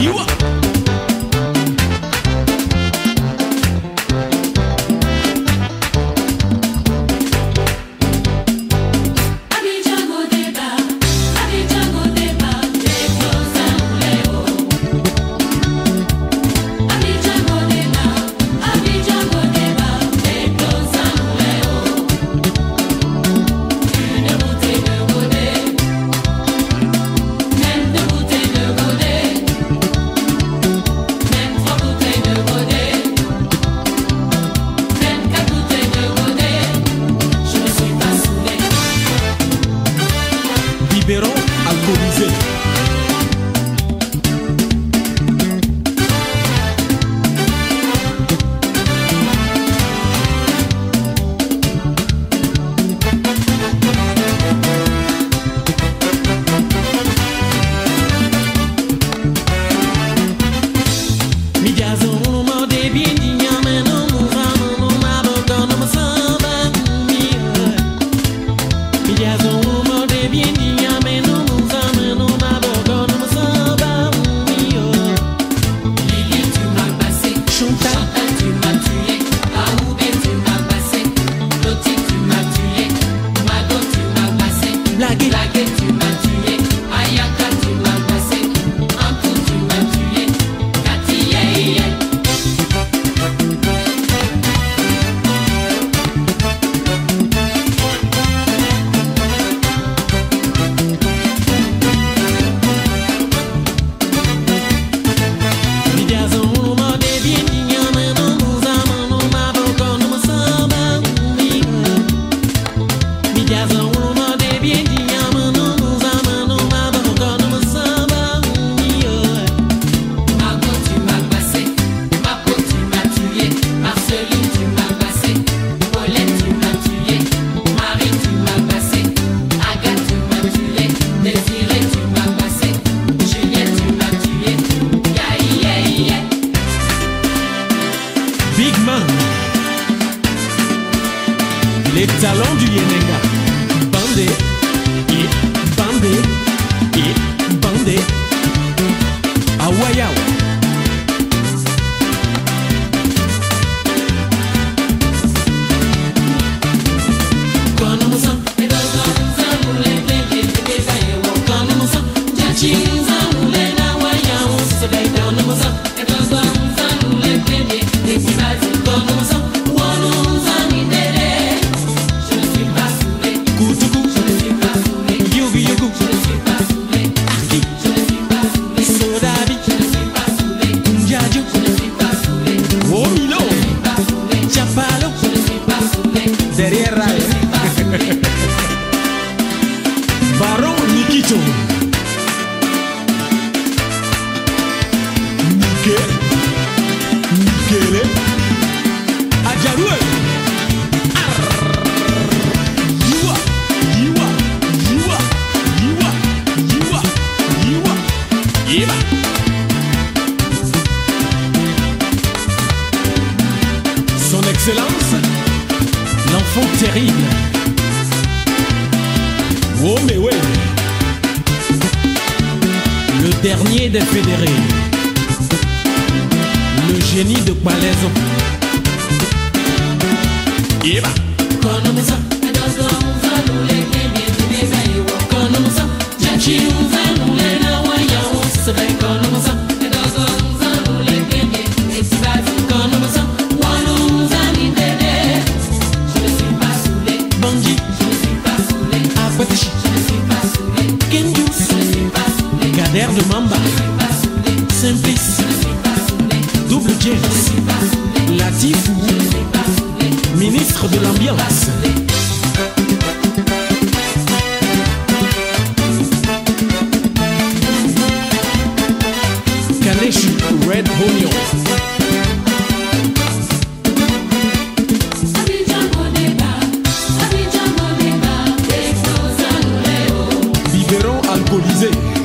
you Salão de Enem. excellence, l'enfant terrible. Oh mais ouais, le dernier des fédérés, le génie de Palaiso. Yeah. L'air de Mamba, Simplice, Double James, Latifou, ministre de l'Ambiance. Kaneshi, Red Onion. alcoolisé.